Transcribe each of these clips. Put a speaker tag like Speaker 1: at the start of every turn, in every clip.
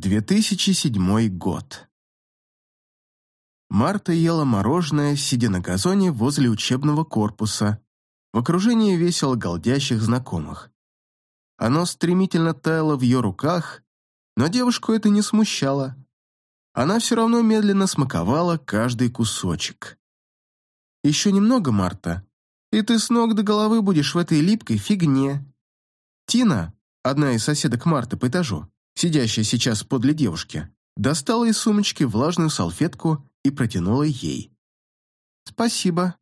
Speaker 1: 2007 год. Марта ела мороженое, сидя на газоне возле учебного корпуса, в окружении весело голдящих знакомых. Оно стремительно таяло в ее руках, но девушку это не смущало. Она все равно медленно смаковала каждый кусочек. «Еще немного, Марта, и ты с ног до головы будешь в этой липкой фигне». Тина, одна из соседок Марты по этажу, сидящая сейчас подле девушки, достала из сумочки влажную салфетку и протянула ей. «Спасибо»,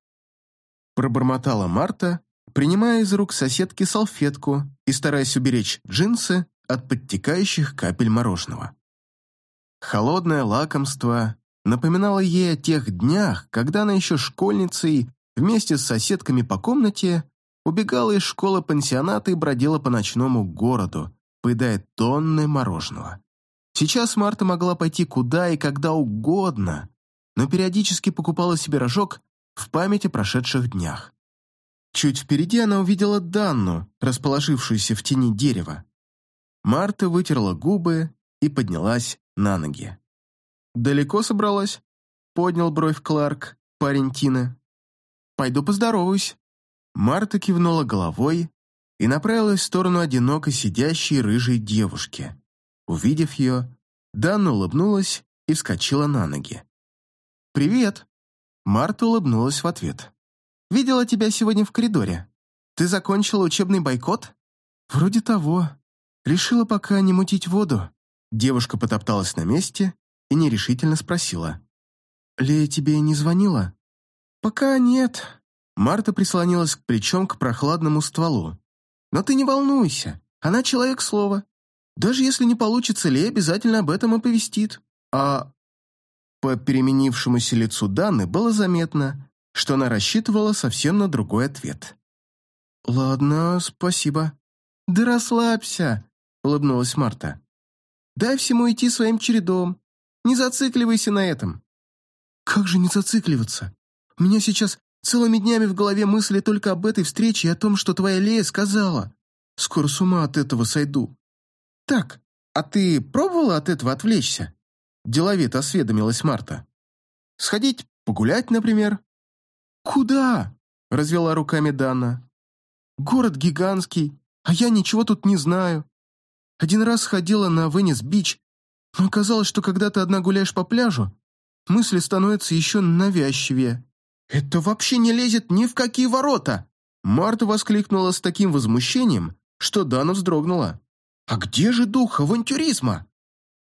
Speaker 1: — пробормотала Марта, принимая из рук соседки салфетку и стараясь уберечь джинсы от подтекающих капель мороженого. Холодное лакомство напоминало ей о тех днях, когда она еще школьницей вместе с соседками по комнате убегала из школы-пансионата и бродила по ночному городу, поедая тонны мороженого. Сейчас Марта могла пойти куда и когда угодно, но периодически покупала себе рожок в память о прошедших днях. Чуть впереди она увидела Данну, расположившуюся в тени дерева. Марта вытерла губы и поднялась на ноги. «Далеко собралась?» — поднял бровь Кларк, парень Тины. «Пойду поздороваюсь». Марта кивнула головой и направилась в сторону одиноко сидящей рыжей девушки. Увидев ее, Данна улыбнулась и вскочила на ноги. «Привет!» Марта улыбнулась в ответ. «Видела тебя сегодня в коридоре. Ты закончила учебный бойкот?» «Вроде того. Решила пока не мутить воду». Девушка потопталась на месте и нерешительно спросила. «Лея тебе не звонила?» «Пока нет». Марта прислонилась к плечом к прохладному стволу. Но ты не волнуйся, она человек слова. Даже если не получится, Ли обязательно об этом оповестит. А по переменившемуся лицу Даны было заметно, что она рассчитывала совсем на другой ответ. «Ладно, спасибо». «Да расслабься», — улыбнулась Марта. «Дай всему идти своим чередом. Не зацикливайся на этом». «Как же не зацикливаться? У меня сейчас Целыми днями в голове мысли только об этой встрече и о том, что твоя Лея сказала. Скоро с ума от этого сойду. Так, а ты пробовала от этого отвлечься? Деловито осведомилась Марта. Сходить погулять, например? Куда? Развела руками Дана. Город гигантский, а я ничего тут не знаю. Один раз ходила на Венес-Бич, но оказалось, что когда ты одна гуляешь по пляжу, мысли становятся еще навязчивее. «Это вообще не лезет ни в какие ворота!» Марта воскликнула с таким возмущением, что Дана вздрогнула. «А где же дух авантюризма?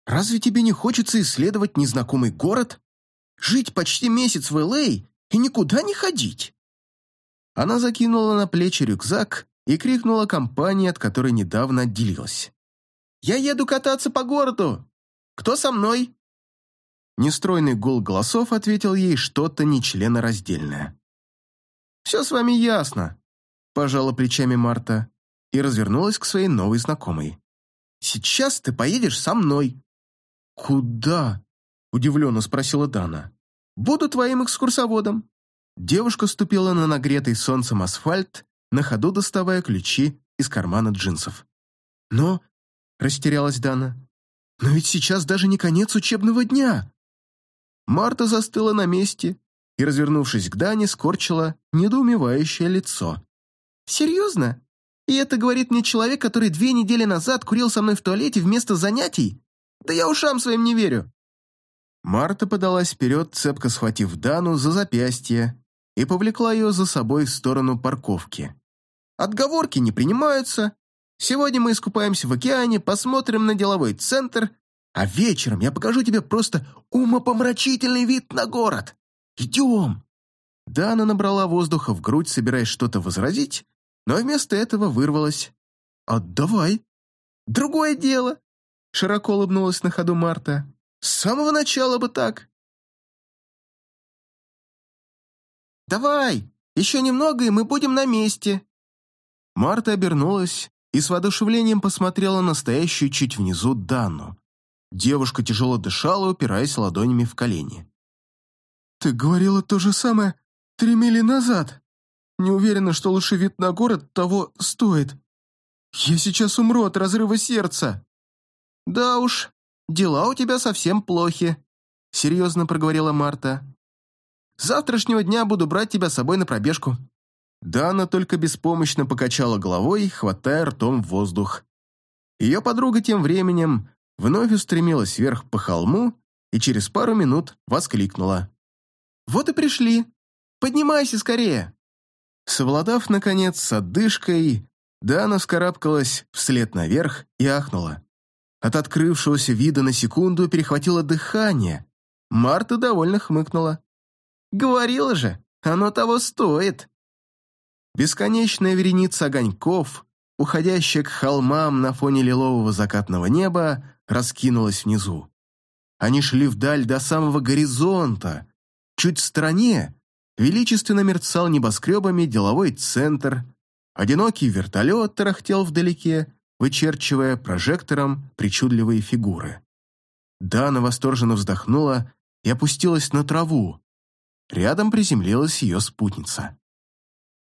Speaker 1: Разве тебе не хочется исследовать незнакомый город? Жить почти месяц в Л.А. и никуда не ходить?» Она закинула на плечи рюкзак и крикнула компании, от которой недавно отделилась. «Я еду кататься по городу! Кто со мной?» Нестройный гул голосов ответил ей что-то нечленораздельное. «Все с вами ясно», – пожала плечами Марта и развернулась к своей новой знакомой. «Сейчас ты поедешь со мной». «Куда?» – удивленно спросила Дана. «Буду твоим экскурсоводом». Девушка ступила на нагретый солнцем асфальт, на ходу доставая ключи из кармана джинсов. «Но...» – растерялась Дана. «Но ведь сейчас даже не конец учебного дня!» Марта застыла на месте и, развернувшись к Дане, скорчила недоумевающее лицо. «Серьезно? И это говорит мне человек, который две недели назад курил со мной в туалете вместо занятий? Да я ушам своим не верю!» Марта подалась вперед, цепко схватив Дану за запястье и повлекла ее за собой в сторону парковки. «Отговорки не принимаются. Сегодня мы искупаемся в океане, посмотрим на деловой центр а вечером я покажу тебе просто умопомрачительный вид на город. Идем!» Дана набрала воздуха в грудь, собираясь что-то возразить, но вместо этого вырвалась. «Отдавай!» «Другое дело!» Широко улыбнулась на ходу Марта. «С самого начала бы так!» «Давай! Еще немного, и мы будем на месте!» Марта обернулась и с воодушевлением посмотрела на стоящую чуть внизу Дану. Девушка тяжело дышала, упираясь ладонями в колени. «Ты говорила то же самое три мили назад. Не уверена, что лучший вид на город того стоит. Я сейчас умру от разрыва сердца». «Да уж, дела у тебя совсем плохи», — серьезно проговорила Марта. «С завтрашнего дня буду брать тебя с собой на пробежку». Дана только беспомощно покачала головой, хватая ртом воздух. Ее подруга тем временем вновь устремилась вверх по холму и через пару минут воскликнула. «Вот и пришли! Поднимайся скорее!» Совладав, наконец, с отдышкой, Дана вскарабкалась вслед наверх и ахнула. От открывшегося вида на секунду перехватило дыхание. Марта довольно хмыкнула. «Говорила же, оно того стоит!» Бесконечная вереница огоньков, уходящая к холмам на фоне лилового закатного неба, раскинулась внизу. Они шли вдаль до самого горизонта. Чуть в стороне величественно мерцал небоскребами деловой центр, одинокий вертолет тарахтел вдалеке, вычерчивая прожектором причудливые фигуры. Дана восторженно вздохнула и опустилась на траву. Рядом приземлилась ее спутница.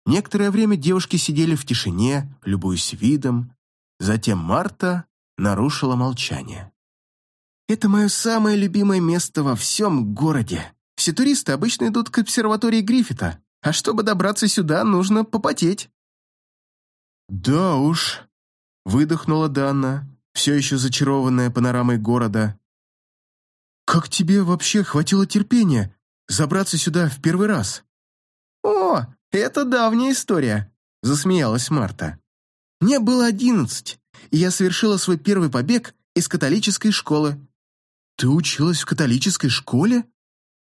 Speaker 1: Некоторое время девушки сидели в тишине, любуясь видом. Затем Марта нарушила молчание. «Это мое самое любимое место во всем городе. Все туристы обычно идут к обсерватории Гриффита, а чтобы добраться сюда, нужно попотеть». «Да уж», Выдохнула Данна, все еще зачарованная панорамой города. «Как тебе вообще хватило терпения забраться сюда в первый раз?» «О, это давняя история», — засмеялась Марта. «Мне было одиннадцать, и я совершила свой первый побег из католической школы». «Ты училась в католической школе?»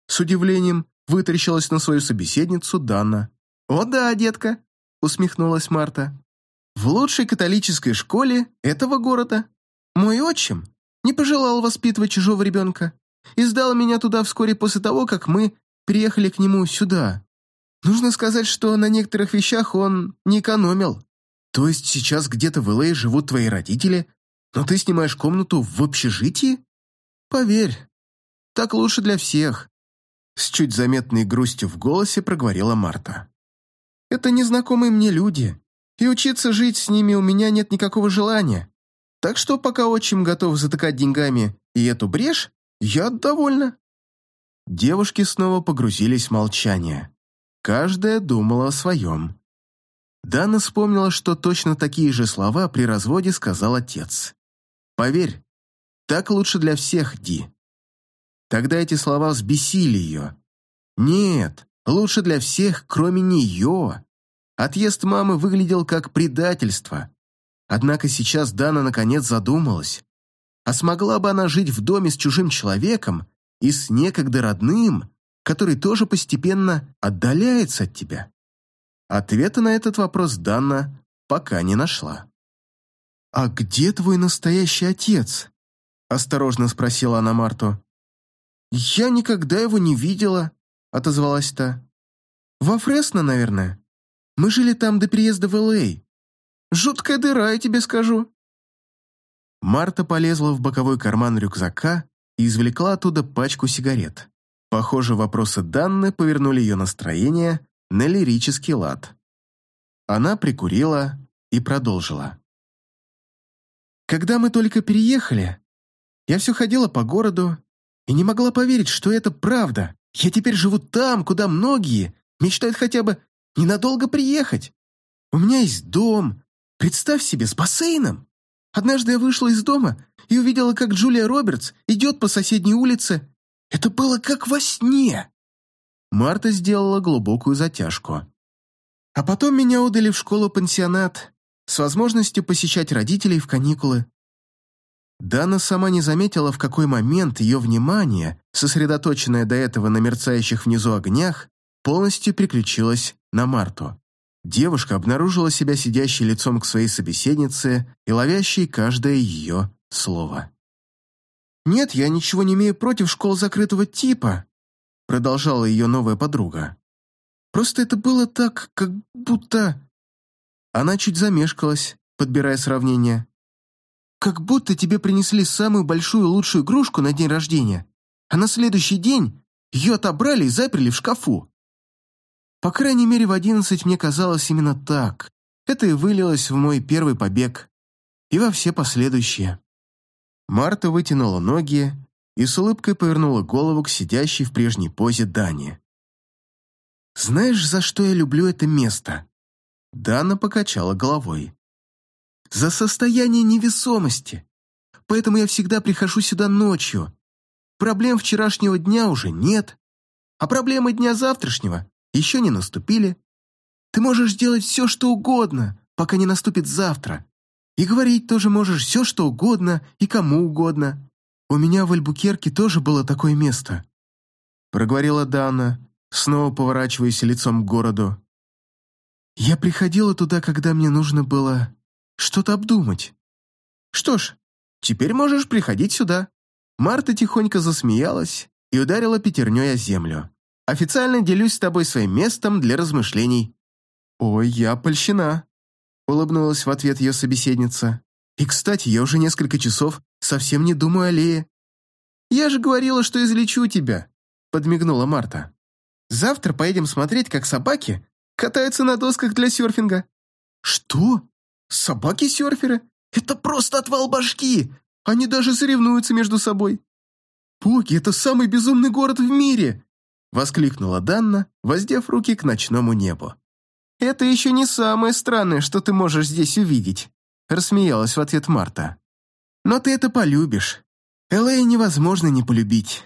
Speaker 1: С удивлением вытаращилась на свою собеседницу Данна. «О да, детка», — усмехнулась Марта в лучшей католической школе этого города. Мой отчим не пожелал воспитывать чужого ребенка и сдал меня туда вскоре после того, как мы приехали к нему сюда. Нужно сказать, что на некоторых вещах он не экономил. То есть сейчас где-то в Л.А. живут твои родители, но ты снимаешь комнату в общежитии? Поверь, так лучше для всех. С чуть заметной грустью в голосе проговорила Марта. Это незнакомые мне люди, и учиться жить с ними у меня нет никакого желания. Так что пока отчим готов затыкать деньгами и эту брешь, я довольна». Девушки снова погрузились в молчание. Каждая думала о своем. Дана вспомнила, что точно такие же слова при разводе сказал отец. «Поверь, так лучше для всех, Ди». Тогда эти слова взбесили ее. «Нет, лучше для всех, кроме нее». Отъезд мамы выглядел как предательство. Однако сейчас Дана наконец задумалась. А смогла бы она жить в доме с чужим человеком и с некогда родным, который тоже постепенно отдаляется от тебя? Ответа на этот вопрос Дана пока не нашла. «А где твой настоящий отец?» – осторожно спросила она Марту. «Я никогда его не видела», – отозвалась та. «Во Фресно, наверное?» Мы жили там до переезда в Л.А. Жуткая дыра, я тебе скажу». Марта полезла в боковой карман рюкзака и извлекла оттуда пачку сигарет. Похоже, вопросы Данны повернули ее настроение на лирический лад. Она прикурила и продолжила. «Когда мы только переехали, я все ходила по городу и не могла поверить, что это правда. Я теперь живу там, куда многие мечтают хотя бы ненадолго приехать. У меня есть дом. Представь себе, с бассейном. Однажды я вышла из дома и увидела, как Джулия Робертс идет по соседней улице. Это было как во сне. Марта сделала глубокую затяжку. А потом меня удали в школу-пансионат с возможностью посещать родителей в каникулы. Дана сама не заметила, в какой момент ее внимание, сосредоточенное до этого на мерцающих внизу огнях, полностью переключилось на Марту. Девушка обнаружила себя сидящей лицом к своей собеседнице и ловящей каждое ее слово. «Нет, я ничего не имею против школ закрытого типа», продолжала ее новая подруга. «Просто это было так, как будто...» Она чуть замешкалась, подбирая сравнение. «Как будто тебе принесли самую большую лучшую игрушку на день рождения, а на следующий день ее отобрали и заперли в шкафу. По крайней мере, в одиннадцать мне казалось именно так. Это и вылилось в мой первый побег. И во все последующие. Марта вытянула ноги и с улыбкой повернула голову к сидящей в прежней позе Дане. «Знаешь, за что я люблю это место?» Дана покачала головой. «За состояние невесомости. Поэтому я всегда прихожу сюда ночью. Проблем вчерашнего дня уже нет, а проблемы дня завтрашнего еще не наступили. Ты можешь делать все, что угодно, пока не наступит завтра. И говорить тоже можешь все, что угодно и кому угодно. У меня в Альбукерке тоже было такое место», — проговорила Дана, снова поворачиваясь лицом к городу. «Я приходила туда, когда мне нужно было что-то обдумать. Что ж, теперь можешь приходить сюда». Марта тихонько засмеялась и ударила пятерней о землю. «Официально делюсь с тобой своим местом для размышлений». «Ой, я польщена», — улыбнулась в ответ ее собеседница. «И, кстати, я уже несколько часов совсем не думаю о Лее». «Я же говорила, что излечу тебя», — подмигнула Марта. «Завтра поедем смотреть, как собаки катаются на досках для серфинга». «Что? Собаки-серферы? Это просто отвал башки! Они даже соревнуются между собой. «Боги, это самый безумный город в мире!» — воскликнула Данна, воздев руки к ночному небу. «Это еще не самое странное, что ты можешь здесь увидеть», — рассмеялась в ответ Марта. «Но ты это полюбишь. Элэй невозможно не полюбить.